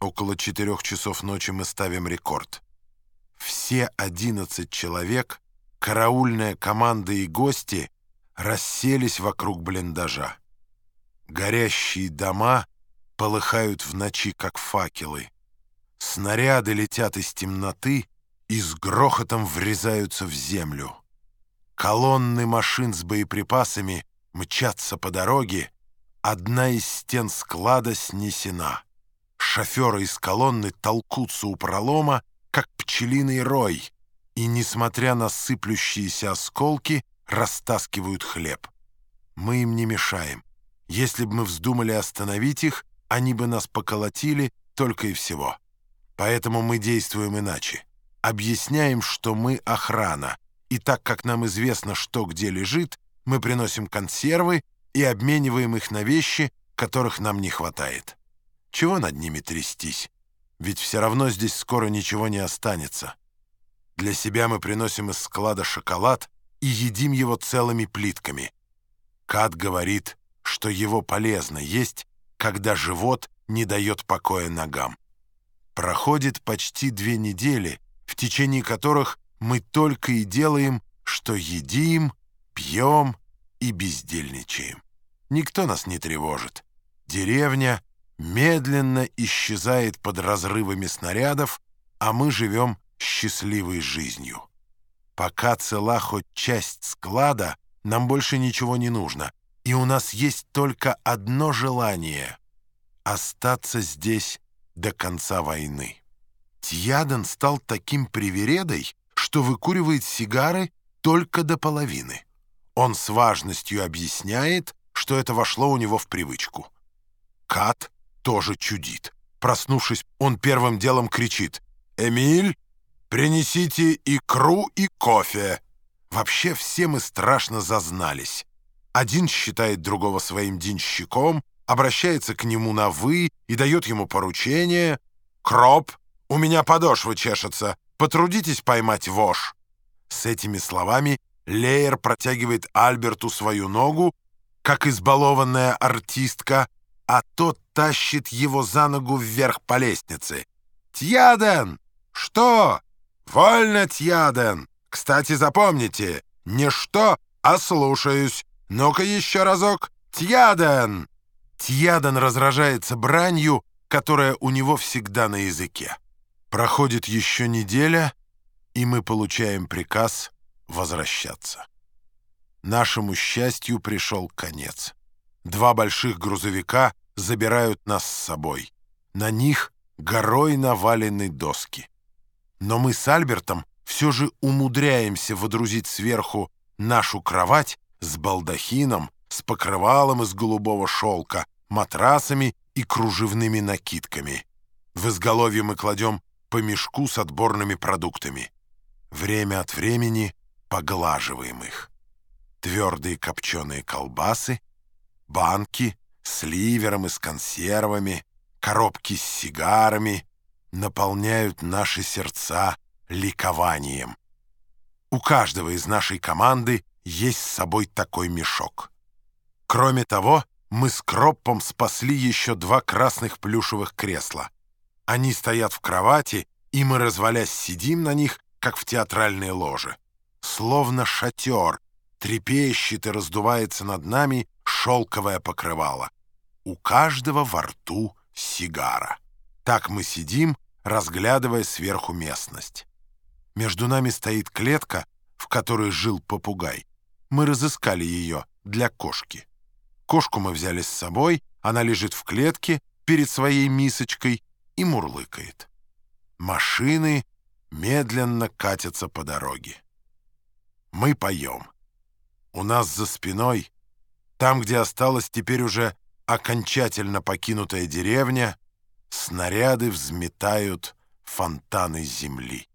Около четырех часов ночи мы ставим рекорд. Все одиннадцать человек, караульная команда и гости расселись вокруг блиндажа. Горящие дома полыхают в ночи, как факелы. Снаряды летят из темноты и с грохотом врезаются в землю. Колонны машин с боеприпасами мчатся по дороге, одна из стен склада снесена. Шоферы из колонны толкутся у пролома, как пчелиный рой, и, несмотря на сыплющиеся осколки, растаскивают хлеб. Мы им не мешаем. Если бы мы вздумали остановить их, они бы нас поколотили только и всего. Поэтому мы действуем иначе. Объясняем, что мы охрана, и так как нам известно, что где лежит, мы приносим консервы и обмениваем их на вещи, которых нам не хватает. Чего над ними трястись? Ведь все равно здесь скоро ничего не останется. Для себя мы приносим из склада шоколад и едим его целыми плитками. Кат говорит, что его полезно есть, когда живот не дает покоя ногам. Проходит почти две недели, в течение которых мы только и делаем, что едим, пьем и бездельничаем. Никто нас не тревожит. Деревня медленно исчезает под разрывами снарядов, а мы живем счастливой жизнью. Пока цела хоть часть склада, нам больше ничего не нужно, и у нас есть только одно желание — остаться здесь до конца войны. Тьяден стал таким привередой, что выкуривает сигары только до половины. Он с важностью объясняет, что это вошло у него в привычку. Кат тоже чудит. Проснувшись, он первым делом кричит «Эмиль, принесите икру и кофе!» Вообще все мы страшно зазнались. Один считает другого своим денщиком, обращается к нему на «вы» и дает ему поручение «Кроп, у меня подошва чешется, потрудитесь поймать вож». С этими словами Леер протягивает Альберту свою ногу, как избалованная артистка, а тот тащит его за ногу вверх по лестнице. «Тьяден! Что? Вольно, Тьяден! Кстати, запомните, не что, а слушаюсь. Ну-ка еще разок. Тьяден!» Тьяден разражается бранью, которая у него всегда на языке. Проходит еще неделя, и мы получаем приказ возвращаться. Нашему счастью пришел конец. Два больших грузовика забирают нас с собой. На них горой навалены доски. Но мы с Альбертом все же умудряемся водрузить сверху нашу кровать с балдахином, с покрывалом из голубого шелка, матрасами и кружевными накидками. В изголовье мы кладем по мешку с отборными продуктами. Время от времени поглаживаем их. Твердые копченые колбасы, банки с ливером и с консервами, коробки с сигарами наполняют наши сердца ликованием. У каждого из нашей команды есть с собой такой мешок. Кроме того, мы с Кроппом спасли еще два красных плюшевых кресла. Они стоят в кровати, и мы, развалясь, сидим на них, как в театральной ложе. Словно шатер, трепещет и раздувается над нами шелковое покрывало. У каждого во рту сигара. Так мы сидим, разглядывая сверху местность. Между нами стоит клетка, в которой жил попугай. Мы разыскали ее для кошки. Кошку мы взяли с собой, она лежит в клетке перед своей мисочкой и мурлыкает. Машины медленно катятся по дороге. Мы поем. У нас за спиной, там, где осталась теперь уже окончательно покинутая деревня, снаряды взметают фонтаны земли.